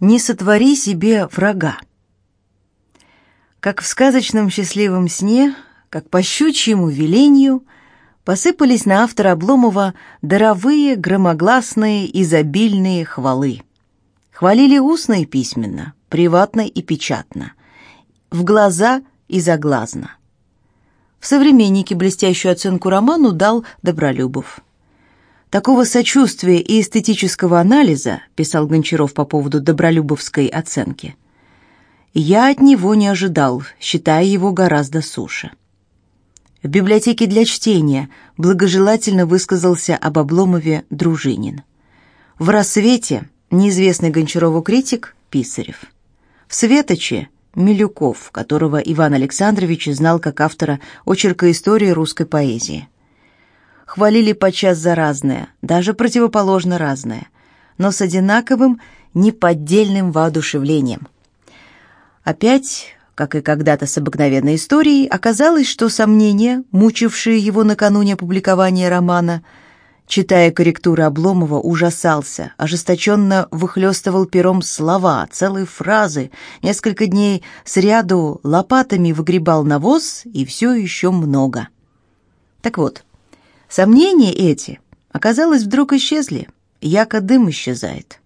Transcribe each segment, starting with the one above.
Не сотвори себе врага. Как в сказочном счастливом сне, как по щучьему велению, посыпались на автора Обломова даровые, громогласные, изобильные хвалы. Хвалили устно и письменно, приватно и печатно, в глаза и заглазно. В «Современнике» блестящую оценку роману дал Добролюбов. Такого сочувствия и эстетического анализа, писал Гончаров по поводу добролюбовской оценки, я от него не ожидал, считая его гораздо суше. В библиотеке для чтения благожелательно высказался об Обломове Дружинин. В «Рассвете» неизвестный Гончарову критик Писарев. В «Светоче» Милюков, которого Иван Александрович знал как автора очерка истории русской поэзии хвалили подчас за разное, даже противоположно разное, но с одинаковым неподдельным воодушевлением. Опять, как и когда-то с обыкновенной историей, оказалось, что сомнения, мучившие его накануне опубликования романа, читая корректуры Обломова, ужасался, ожесточенно выхлестывал пером слова, целые фразы, несколько дней сряду лопатами выгребал навоз и все еще много. Так вот, Сомнения эти, оказалось, вдруг исчезли, яко дым исчезает.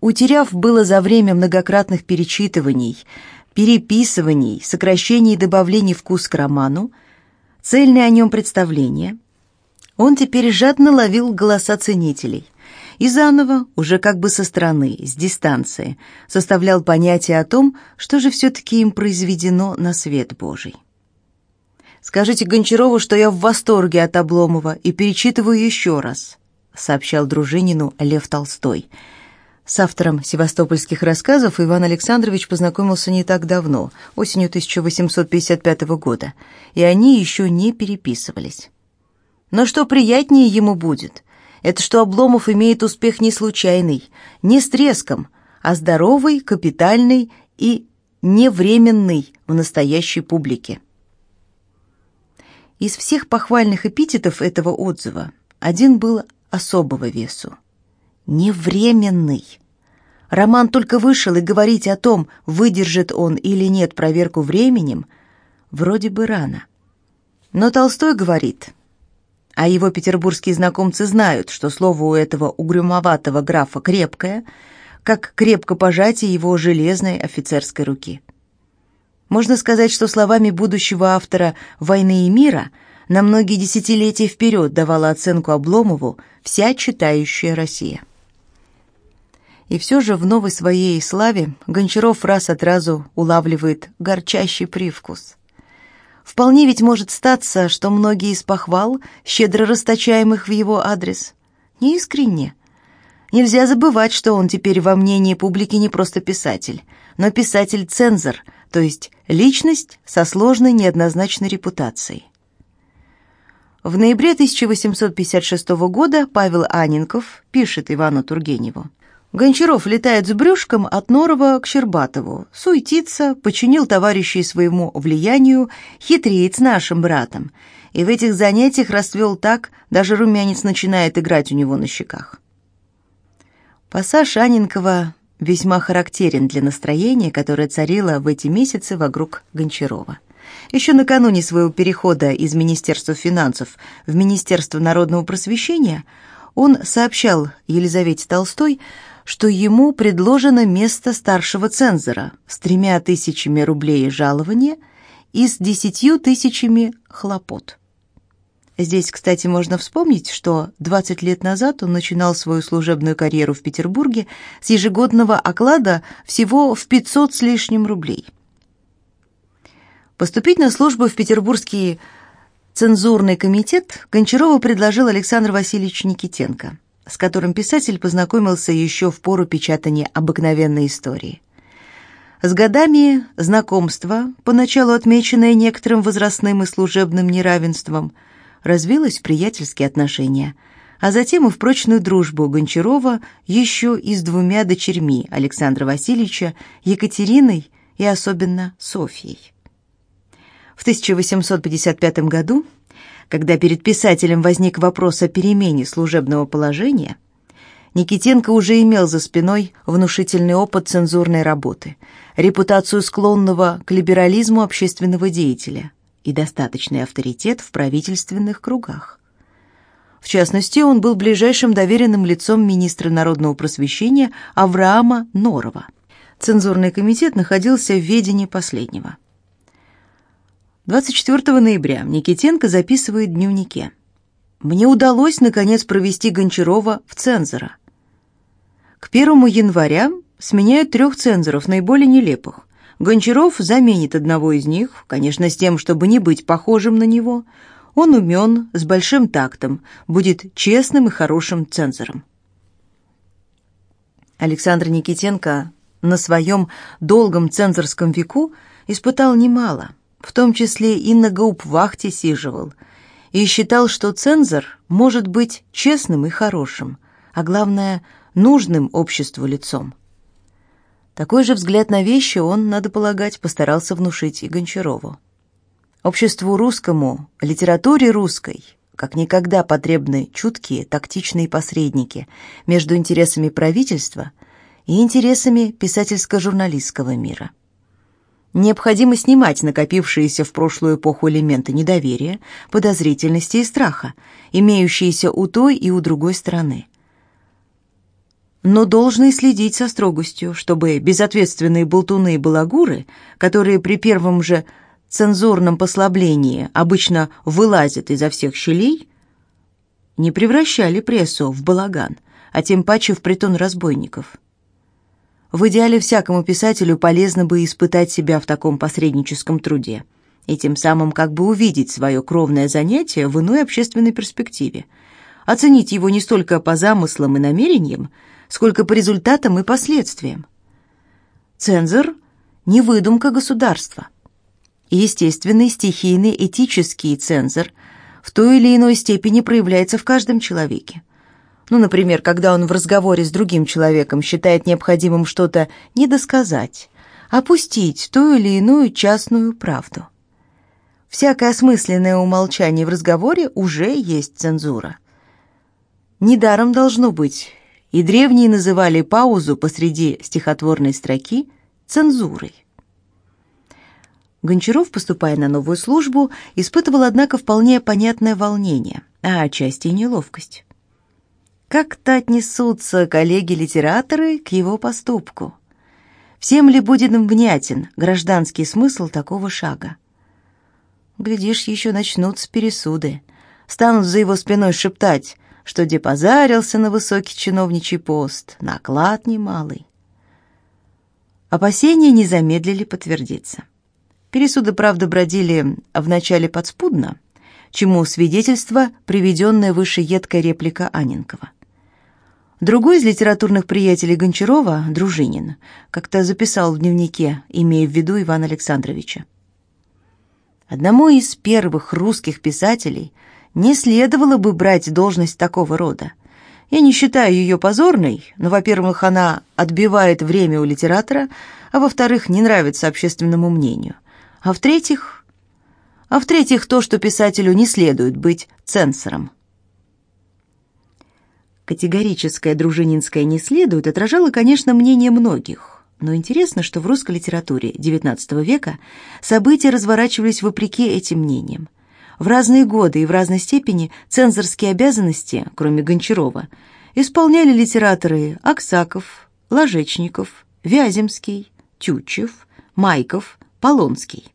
Утеряв было за время многократных перечитываний, переписываний, сокращений и добавлений вкус к роману, цельное о нем представление, он теперь жадно ловил голоса ценителей и заново, уже как бы со стороны, с дистанции, составлял понятие о том, что же все-таки им произведено на свет Божий. Скажите Гончарову, что я в восторге от Обломова и перечитываю еще раз», сообщал Дружинину Лев Толстой. С автором севастопольских рассказов Иван Александрович познакомился не так давно, осенью 1855 года, и они еще не переписывались. Но что приятнее ему будет, это что Обломов имеет успех не случайный, не с треском, а здоровый, капитальный и невременный в настоящей публике. Из всех похвальных эпитетов этого отзыва один был особого весу. Невременный. Роман только вышел, и говорить о том, выдержит он или нет проверку временем, вроде бы рано. Но Толстой говорит, а его петербургские знакомцы знают, что слово у этого угрюмоватого графа крепкое, как крепко пожатие его железной офицерской руки. Можно сказать, что словами будущего автора «Войны и мира» на многие десятилетия вперед давала оценку Обломову вся читающая Россия. И все же в новой своей славе Гончаров раз от разу улавливает горчащий привкус. Вполне ведь может статься, что многие из похвал, щедро расточаемых в его адрес, неискренне. Нельзя забывать, что он теперь во мнении публики не просто писатель, но писатель-цензор – то есть личность со сложной неоднозначной репутацией. В ноябре 1856 года Павел Анинков пишет Ивану Тургеневу. Гончаров летает с брюшком от Норова к Щербатову, суетится, починил товарищей своему влиянию, хитреет с нашим братом, и в этих занятиях расцвел так, даже румянец начинает играть у него на щеках. Пассаж Анинкова весьма характерен для настроения, которое царило в эти месяцы вокруг Гончарова. Еще накануне своего перехода из Министерства финансов в Министерство народного просвещения он сообщал Елизавете Толстой, что ему предложено место старшего цензора с тремя тысячами рублей жалования и с десятью тысячами хлопот. Здесь, кстати, можно вспомнить, что 20 лет назад он начинал свою служебную карьеру в Петербурге с ежегодного оклада всего в 500 с лишним рублей. Поступить на службу в Петербургский цензурный комитет Гончарову предложил Александр Васильевич Никитенко, с которым писатель познакомился еще в пору печатания обыкновенной истории. С годами знакомство, поначалу отмеченное некоторым возрастным и служебным неравенством – развилось в приятельские отношения, а затем и в прочную дружбу Гончарова еще и с двумя дочерьми Александра Васильевича, Екатериной и особенно Софьей. В 1855 году, когда перед писателем возник вопрос о перемене служебного положения, Никитенко уже имел за спиной внушительный опыт цензурной работы, репутацию склонного к либерализму общественного деятеля и достаточный авторитет в правительственных кругах. В частности, он был ближайшим доверенным лицом министра народного просвещения Авраама Норова. Цензурный комитет находился в ведении последнего. 24 ноября Никитенко записывает в дневнике. «Мне удалось, наконец, провести Гончарова в цензора. К 1 января сменяют трех цензоров, наиболее нелепых. Гончаров заменит одного из них, конечно, с тем, чтобы не быть похожим на него – он умен, с большим тактом, будет честным и хорошим цензором. Александр Никитенко на своем долгом цензорском веку испытал немало, в том числе и на гауптвахте сиживал, и считал, что цензор может быть честным и хорошим, а главное, нужным обществу лицом. Такой же взгляд на вещи он, надо полагать, постарался внушить и Гончарову. Обществу русскому, литературе русской, как никогда потребны чуткие, тактичные посредники между интересами правительства и интересами писательско-журналистского мира. Необходимо снимать накопившиеся в прошлую эпоху элементы недоверия, подозрительности и страха, имеющиеся у той и у другой стороны. Но должны следить со строгостью, чтобы безответственные болтуны и балагуры, которые при первом же цензурном послаблении обычно вылазят изо всех щелей, не превращали прессу в балаган, а тем паче в притон разбойников. В идеале всякому писателю полезно бы испытать себя в таком посредническом труде и тем самым как бы увидеть свое кровное занятие в иной общественной перспективе, оценить его не столько по замыслам и намерениям, сколько по результатам и последствиям. Цензор – не выдумка государства – естественный, стихийный, этический цензор в той или иной степени проявляется в каждом человеке. Ну, например, когда он в разговоре с другим человеком считает необходимым что-то недосказать, опустить ту или иную частную правду. Всякое осмысленное умолчание в разговоре уже есть цензура. Недаром должно быть, и древние называли паузу посреди стихотворной строки цензурой. Гончаров, поступая на новую службу, испытывал, однако, вполне понятное волнение, а отчасти и неловкость. Как-то отнесутся коллеги-литераторы к его поступку. Всем ли будет внятен гражданский смысл такого шага? Глядишь, еще начнутся пересуды. Станут за его спиной шептать, что депозарился на высокий чиновничий пост, наклад немалый. Опасения не замедлили подтвердиться. Пересуды, правда, бродили вначале подспудно, чему свидетельство приведенная выше едкая реплика Анинкова. Другой из литературных приятелей Гончарова, Дружинин, как-то записал в дневнике, имея в виду Ивана Александровича. Одному из первых русских писателей не следовало бы брать должность такого рода. Я не считаю ее позорной, но, во-первых, она отбивает время у литератора, а во-вторых, не нравится общественному мнению – а в-третьих, а в-третьих, то, что писателю не следует быть цензором. Категорическое дружининское «не следует» отражало, конечно, мнение многих. Но интересно, что в русской литературе XIX века события разворачивались вопреки этим мнениям. В разные годы и в разной степени цензорские обязанности, кроме Гончарова, исполняли литераторы Аксаков, Ложечников, Вяземский, Тютчев, Майков, Полонский.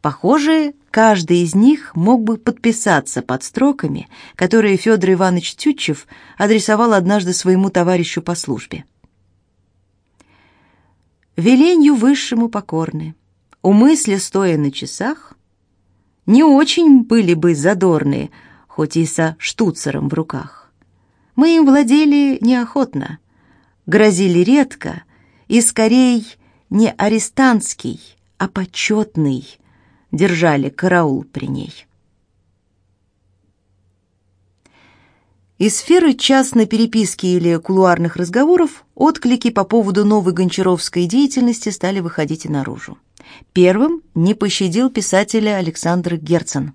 Похоже, каждый из них мог бы подписаться под строками, которые Федор Иванович Тютчев адресовал однажды своему товарищу по службе. «Веленью высшему покорны, у мысли стоя на часах, не очень были бы задорные, хоть и со штуцером в руках. Мы им владели неохотно, грозили редко и скорей не арестантский, а почетный, держали караул при ней. Из сферы частной переписки или кулуарных разговоров отклики по поводу новой гончаровской деятельности стали выходить и наружу. Первым не пощадил писателя Александр Герцен.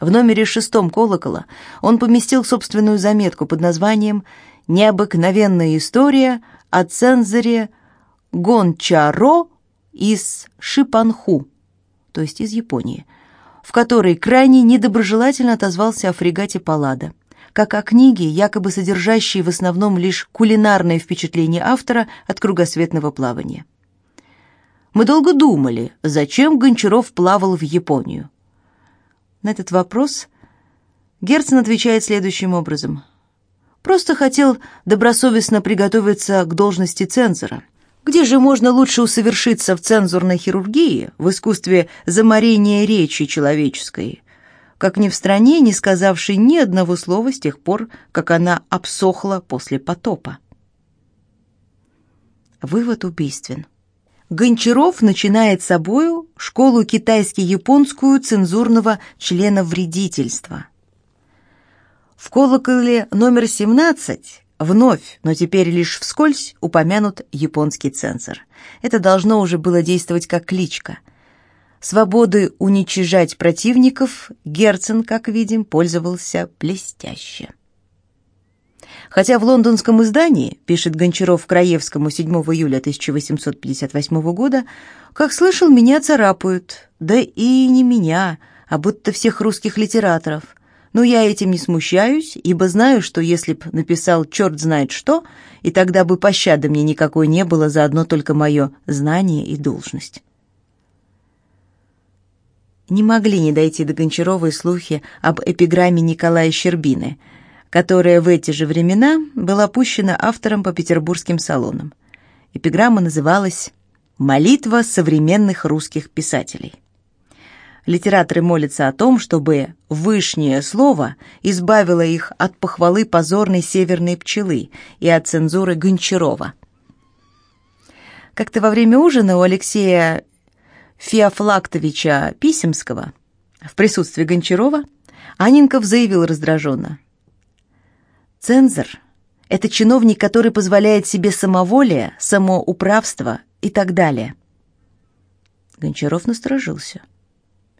В номере шестом «Колокола» он поместил собственную заметку под названием Необыкновенная история о цензоре Гончаро из Шипанху, то есть из Японии, в которой крайне недоброжелательно отозвался о фрегате Паллада, как о книге, якобы содержащей в основном лишь кулинарное впечатление автора от кругосветного плавания. Мы долго думали, зачем Гончаров плавал в Японию. На этот вопрос Герцен отвечает следующим образом. «Просто хотел добросовестно приготовиться к должности цензора. Где же можно лучше усовершиться в цензурной хирургии, в искусстве заморения речи человеческой, как ни в стране, не сказавшей ни одного слова с тех пор, как она обсохла после потопа?» Вывод убийствен. Гончаров начинает собою школу китайски-японскую цензурного члена вредительства. В колоколе номер 17 вновь, но теперь лишь вскользь, упомянут японский цензор. Это должно уже было действовать как кличка. Свободы уничижать противников Герцен, как видим, пользовался блестяще. Хотя в лондонском издании, пишет Гончаров Краевскому 7 июля 1858 года, как слышал, меня царапают, да и не меня, а будто всех русских литераторов. Но я этим не смущаюсь, ибо знаю, что если б написал черт знает что, и тогда бы пощады мне никакой не было за одно только мое знание и должность. Не могли не дойти до Гончарова слухи об эпиграмме Николая Щербины – которая в эти же времена была пущена автором по петербургским салонам. Эпиграмма называлась «Молитва современных русских писателей». Литераторы молятся о том, чтобы вышнее слово избавило их от похвалы позорной северной пчелы и от цензуры Гончарова. Как-то во время ужина у Алексея Феофлактовича Писемского в присутствии Гончарова Анинков заявил раздраженно – Цензор — это чиновник, который позволяет себе самоволие, самоуправство и так далее. Гончаров насторожился.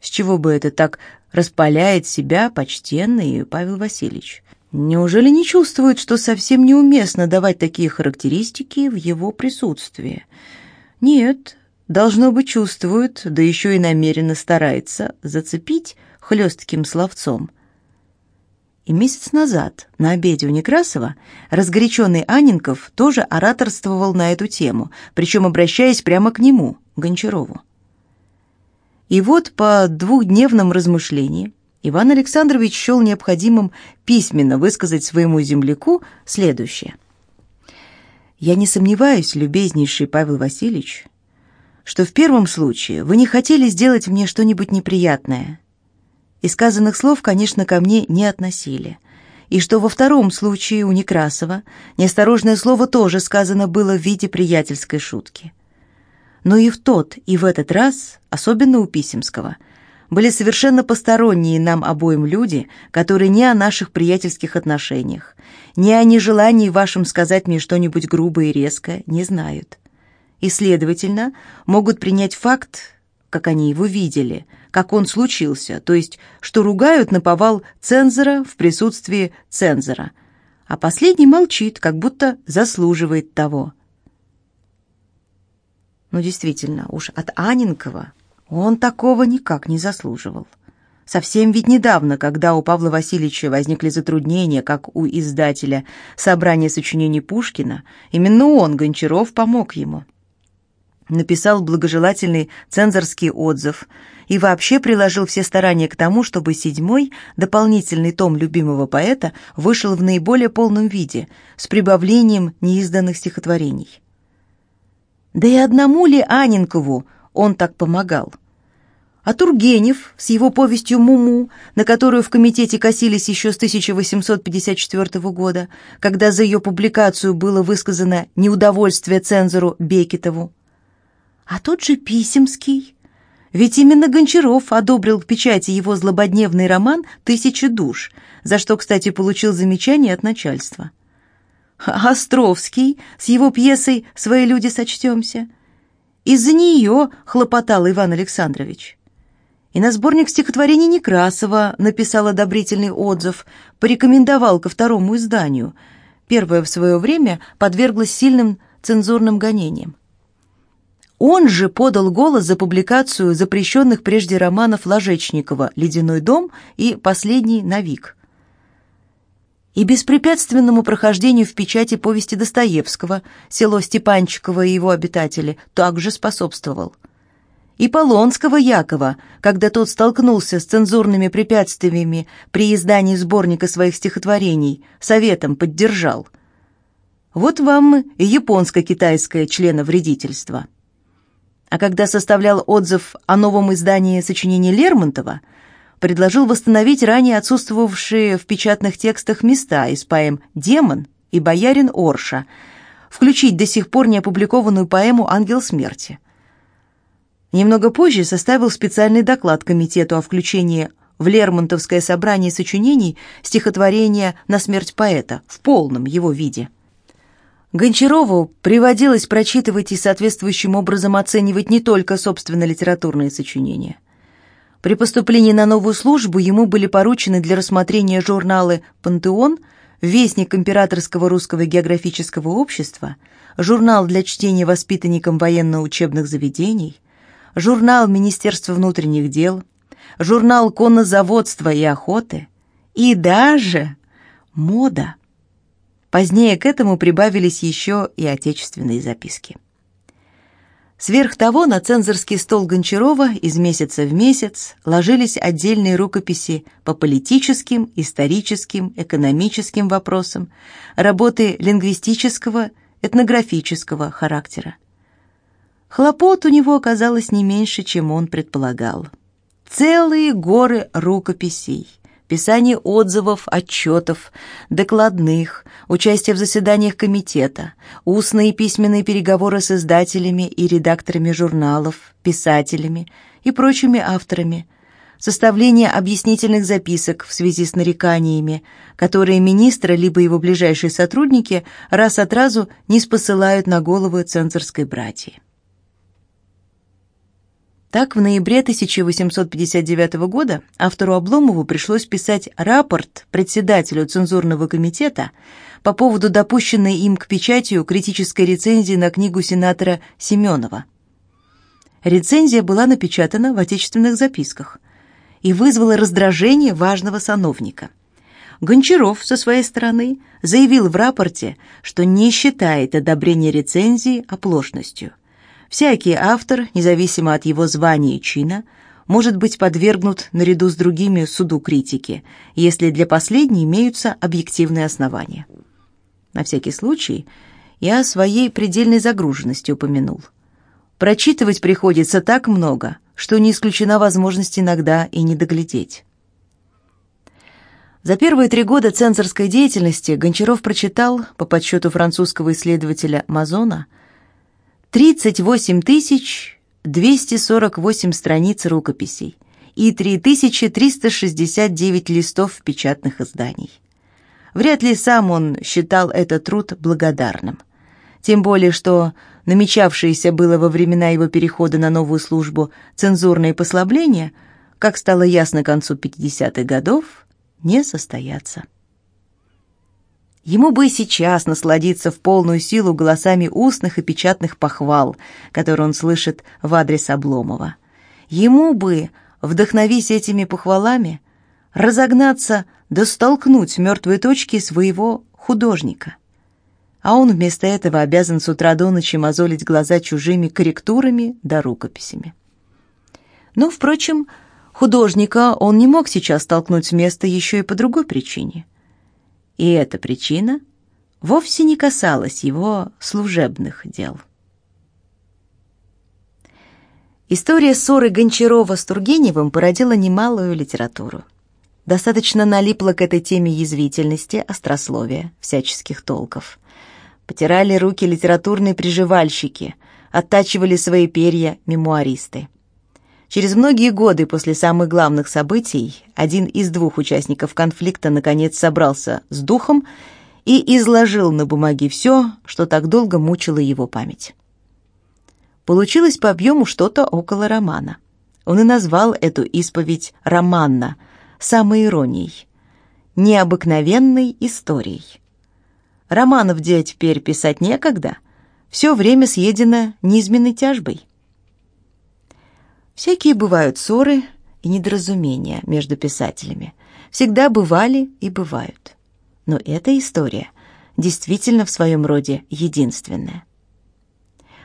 С чего бы это так распаляет себя почтенный Павел Васильевич? Неужели не чувствует, что совсем неуместно давать такие характеристики в его присутствии? Нет, должно быть, чувствует, да еще и намеренно старается зацепить хлестким словцом. И месяц назад на обеде у Некрасова разгоряченный Анинков тоже ораторствовал на эту тему, причем обращаясь прямо к нему, Гончарову. И вот по двухдневном размышлении Иван Александрович счел необходимым письменно высказать своему земляку следующее. «Я не сомневаюсь, любезнейший Павел Васильевич, что в первом случае вы не хотели сделать мне что-нибудь неприятное, и сказанных слов, конечно, ко мне не относили. И что во втором случае у Некрасова неосторожное слово тоже сказано было в виде приятельской шутки. Но и в тот, и в этот раз, особенно у Писемского, были совершенно посторонние нам обоим люди, которые ни о наших приятельских отношениях, ни о нежелании вашем сказать мне что-нибудь грубое и резкое не знают. И, следовательно, могут принять факт, как они его видели, как он случился, то есть, что ругают наповал цензора в присутствии цензора, а последний молчит, как будто заслуживает того. Ну, действительно, уж от Анинкова он такого никак не заслуживал. Совсем ведь недавно, когда у Павла Васильевича возникли затруднения, как у издателя собрания сочинений Пушкина, именно он, Гончаров, помог ему написал благожелательный цензорский отзыв и вообще приложил все старания к тому, чтобы седьмой, дополнительный том любимого поэта, вышел в наиболее полном виде, с прибавлением неизданных стихотворений. Да и одному ли Анинкову он так помогал? А Тургенев с его повестью «Муму», на которую в комитете косились еще с 1854 года, когда за ее публикацию было высказано неудовольствие цензору Бекетову, а тот же Писемский. Ведь именно Гончаров одобрил к печати его злободневный роман «Тысяча душ», за что, кстати, получил замечание от начальства. А Островский с его пьесой «Свои люди сочтемся». Из-за нее хлопотал Иван Александрович. И на сборник стихотворений Некрасова написал одобрительный отзыв, порекомендовал ко второму изданию. первая в свое время подверглась сильным цензурным гонениям. Он же подал голос за публикацию запрещенных прежде романов Ложечникова «Ледяной дом» и «Последний Навик». И беспрепятственному прохождению в печати повести Достоевского «Село Степанчиково и его обитатели» также способствовал. И Полонского Якова, когда тот столкнулся с цензурными препятствиями при издании сборника своих стихотворений, советом поддержал. Вот вам и японско-китайское членовредительство. А когда составлял отзыв о новом издании сочинений Лермонтова, предложил восстановить ранее отсутствовавшие в печатных текстах места из поэм «Демон» и «Боярин Орша», включить до сих пор не опубликованную поэму «Ангел смерти». Немного позже составил специальный доклад комитету о включении в Лермонтовское собрание сочинений стихотворения «На смерть поэта» в полном его виде – Гончарову приводилось прочитывать и соответствующим образом оценивать не только собственно литературные сочинения. При поступлении на новую службу ему были поручены для рассмотрения журналы «Пантеон», «Вестник Императорского русского географического общества», журнал для чтения воспитанникам военно-учебных заведений, журнал Министерства внутренних дел, журнал коннозаводства и охоты и даже мода. Позднее к этому прибавились еще и отечественные записки. Сверх того, на цензорский стол Гончарова из месяца в месяц ложились отдельные рукописи по политическим, историческим, экономическим вопросам, работы лингвистического, этнографического характера. Хлопот у него оказалось не меньше, чем он предполагал. Целые горы рукописей, писание отзывов, отчетов, докладных, участие в заседаниях комитета, устные и письменные переговоры с издателями и редакторами журналов, писателями и прочими авторами, составление объяснительных записок в связи с нареканиями, которые министр либо его ближайшие сотрудники раз от разу не спосылают на голову цензорской братьи. Так, в ноябре 1859 года автору Обломову пришлось писать рапорт председателю цензурного комитета по поводу допущенной им к печатью критической рецензии на книгу сенатора Семенова. Рецензия была напечатана в отечественных записках и вызвала раздражение важного сановника. Гончаров, со своей стороны, заявил в рапорте, что не считает одобрение рецензии оплошностью – Всякий автор, независимо от его звания и чина, может быть подвергнут наряду с другими суду критики, если для последней имеются объективные основания. На всякий случай я о своей предельной загруженности упомянул. Прочитывать приходится так много, что не исключена возможность иногда и не доглядеть. За первые три года цензорской деятельности Гончаров прочитал, по подсчету французского исследователя Мазона, 38 248 страниц рукописей и 3369 листов печатных изданий. Вряд ли сам он считал этот труд благодарным. Тем более, что намечавшиеся было во времена его перехода на новую службу цензурные послабления, как стало ясно к концу 50-х годов, не состоятся. Ему бы и сейчас насладиться в полную силу голосами устных и печатных похвал, которые он слышит в адрес Обломова. Ему бы, вдохновись этими похвалами, разогнаться да столкнуть мертвые точки своего художника. А он вместо этого обязан с утра до ночи мозолить глаза чужими корректурами да рукописями. Но, впрочем, художника он не мог сейчас столкнуть с места еще и по другой причине – и эта причина вовсе не касалась его служебных дел. История ссоры Гончарова с Тургеневым породила немалую литературу. Достаточно налипла к этой теме язвительности, острословия, всяческих толков. Потирали руки литературные приживальщики, оттачивали свои перья мемуаристы. Через многие годы после самых главных событий один из двух участников конфликта наконец собрался с духом и изложил на бумаге все, что так долго мучило его память. Получилось по объему что-то около романа. Он и назвал эту исповедь «романна», самой иронией, необыкновенной историей. Романов где теперь писать некогда. Все время съедено низменной тяжбой. Всякие бывают ссоры и недоразумения между писателями. Всегда бывали и бывают. Но эта история действительно в своем роде единственная.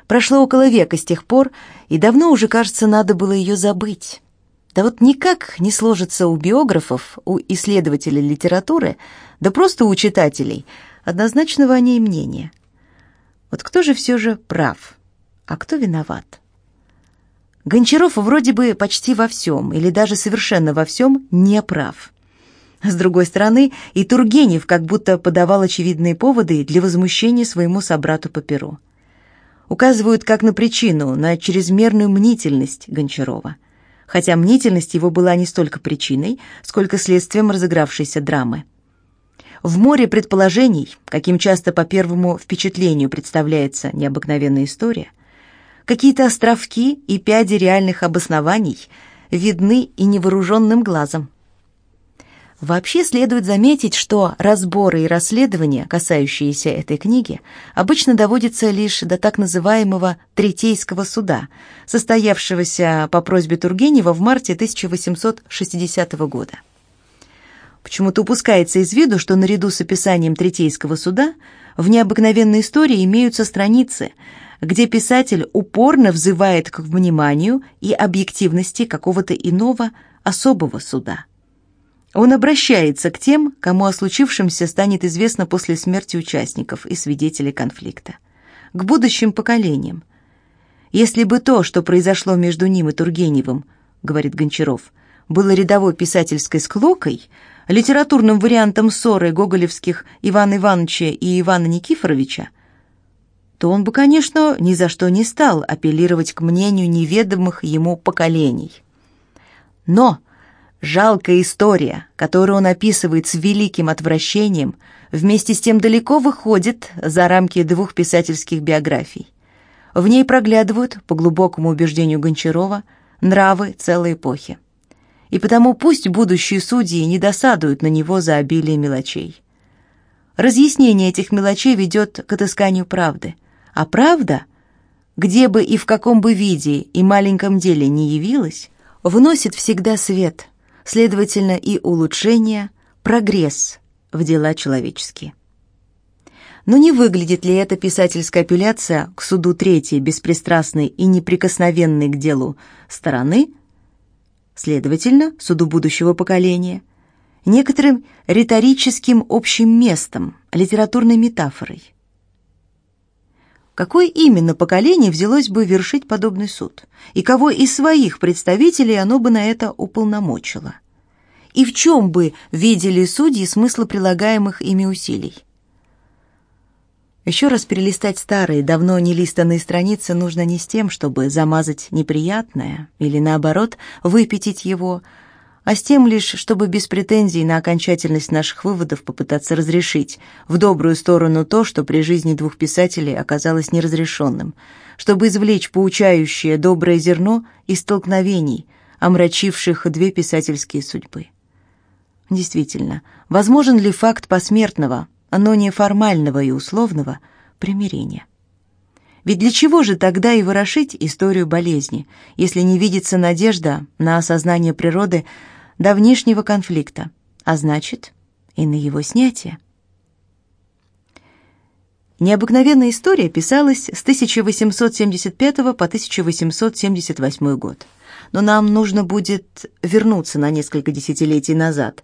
Прошло около века с тех пор, и давно уже, кажется, надо было ее забыть. Да вот никак не сложится у биографов, у исследователей литературы, да просто у читателей, однозначного о ней мнения. Вот кто же все же прав, а кто виноват? Гончаров вроде бы почти во всем, или даже совершенно во всем, не прав. С другой стороны, и Тургенев как будто подавал очевидные поводы для возмущения своему собрату по перу. Указывают как на причину, на чрезмерную мнительность Гончарова. Хотя мнительность его была не столько причиной, сколько следствием разыгравшейся драмы. В море предположений, каким часто по первому впечатлению представляется необыкновенная история, какие-то островки и пяди реальных обоснований видны и невооруженным глазом. Вообще следует заметить, что разборы и расследования, касающиеся этой книги, обычно доводятся лишь до так называемого Третейского суда, состоявшегося по просьбе Тургенева в марте 1860 года. Почему-то упускается из виду, что наряду с описанием Третейского суда в необыкновенной истории имеются страницы, где писатель упорно взывает к вниманию и объективности какого-то иного особого суда – он обращается к тем, кому о случившемся станет известно после смерти участников и свидетелей конфликта, к будущим поколениям. Если бы то, что произошло между ним и Тургеневым, говорит Гончаров, было рядовой писательской склокой, литературным вариантом ссоры гоголевских Ивана Ивановича и Ивана Никифоровича, то он бы, конечно, ни за что не стал апеллировать к мнению неведомых ему поколений. Но Жалкая история, которую он описывает с великим отвращением, вместе с тем далеко выходит за рамки двух писательских биографий. В ней проглядывают, по глубокому убеждению Гончарова, нравы целой эпохи. И потому пусть будущие судьи не досадуют на него за обилие мелочей. Разъяснение этих мелочей ведет к отысканию правды. А правда, где бы и в каком бы виде и маленьком деле не явилась, вносит всегда свет – следовательно, и улучшение, прогресс в дела человеческие. Но не выглядит ли эта писательская апелляция к суду третьей, беспристрастной и неприкосновенной к делу стороны, следовательно, суду будущего поколения, некоторым риторическим общим местом, литературной метафорой? Какое именно поколение взялось бы вершить подобный суд? И кого из своих представителей оно бы на это уполномочило? И в чем бы видели судьи смысл прилагаемых ими усилий? Еще раз перелистать старые, давно не листанные страницы нужно не с тем, чтобы замазать неприятное или, наоборот, выпятить его, а с тем лишь, чтобы без претензий на окончательность наших выводов попытаться разрешить в добрую сторону то, что при жизни двух писателей оказалось неразрешенным, чтобы извлечь поучающее доброе зерно из столкновений, омрачивших две писательские судьбы. Действительно, возможен ли факт посмертного, но не формального и условного, примирения? Ведь для чего же тогда и ворошить историю болезни, если не видится надежда на осознание природы давнишнего конфликта, а значит, и на его снятие. Необыкновенная история писалась с 1875 по 1878 год. Но нам нужно будет вернуться на несколько десятилетий назад,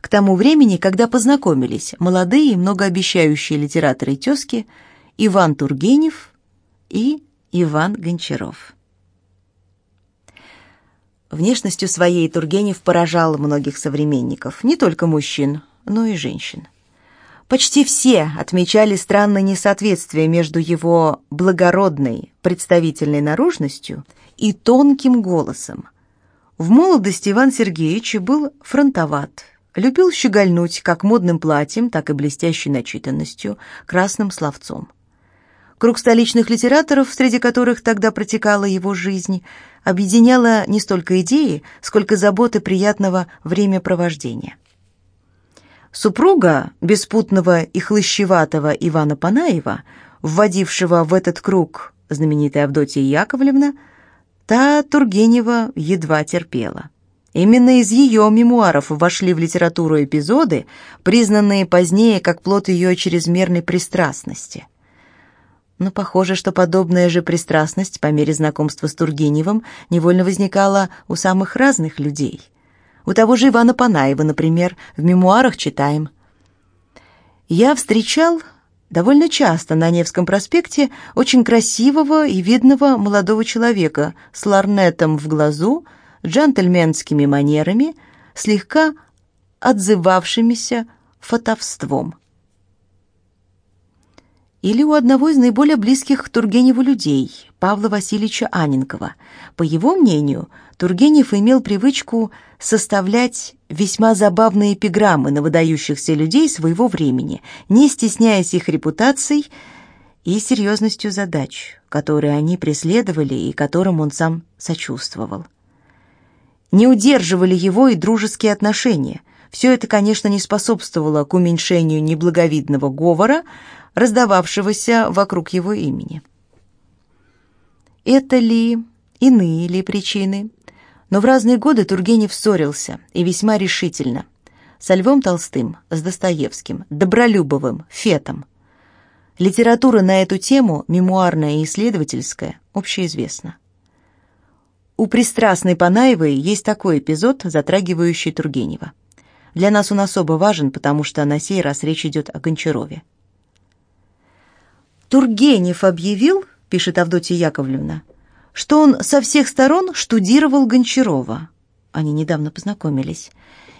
к тому времени, когда познакомились молодые и многообещающие литераторы и Иван Тургенев и Иван Гончаров. Внешностью своей Тургенев поражал многих современников, не только мужчин, но и женщин. Почти все отмечали странное несоответствие между его благородной, представительной наружностью и тонким голосом. В молодости Иван Сергеевич был фронтоват, любил щегольнуть как модным платьем, так и блестящей начитанностью, красным словцом. Круг столичных литераторов, среди которых тогда протекала его жизнь, объединяла не столько идеи, сколько заботы приятного времяпровождения. Супруга беспутного и хлыщеватого Ивана Панаева, вводившего в этот круг знаменитая Авдотья Яковлевна, та Тургенева едва терпела. Именно из ее мемуаров вошли в литературу эпизоды, признанные позднее как плод ее чрезмерной пристрастности. Но похоже, что подобная же пристрастность по мере знакомства с Тургеневым невольно возникала у самых разных людей. У того же Ивана Панаева, например, в мемуарах читаем «Я встречал довольно часто на Невском проспекте очень красивого и видного молодого человека с ларнетом в глазу, джентльменскими манерами, слегка отзывавшимися фотовством. Или у одного из наиболее близких к Тургеневу людей, Павла Васильевича Аненкова. По его мнению, Тургенев имел привычку составлять весьма забавные эпиграммы на выдающихся людей своего времени, не стесняясь их репутацией и серьезностью задач, которые они преследовали и которым он сам сочувствовал. Не удерживали его и дружеские отношения. Все это, конечно, не способствовало к уменьшению неблаговидного говора, раздававшегося вокруг его имени. Это ли, иные ли причины? Но в разные годы Тургенев ссорился, и весьма решительно. Со Львом Толстым, с Достоевским, Добролюбовым, Фетом. Литература на эту тему, мемуарная и исследовательская, общеизвестна. У пристрастной Панаевой есть такой эпизод, затрагивающий Тургенева. Для нас он особо важен, потому что на сей раз речь идет о Гончарове. Тургенев объявил, пишет Авдотья Яковлевна, что он со всех сторон штудировал Гончарова. Они недавно познакомились.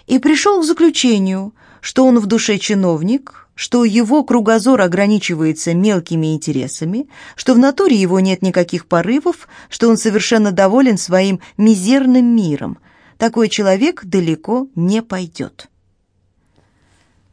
И пришел к заключению, что он в душе чиновник, что его кругозор ограничивается мелкими интересами, что в натуре его нет никаких порывов, что он совершенно доволен своим мизерным миром. Такой человек далеко не пойдет.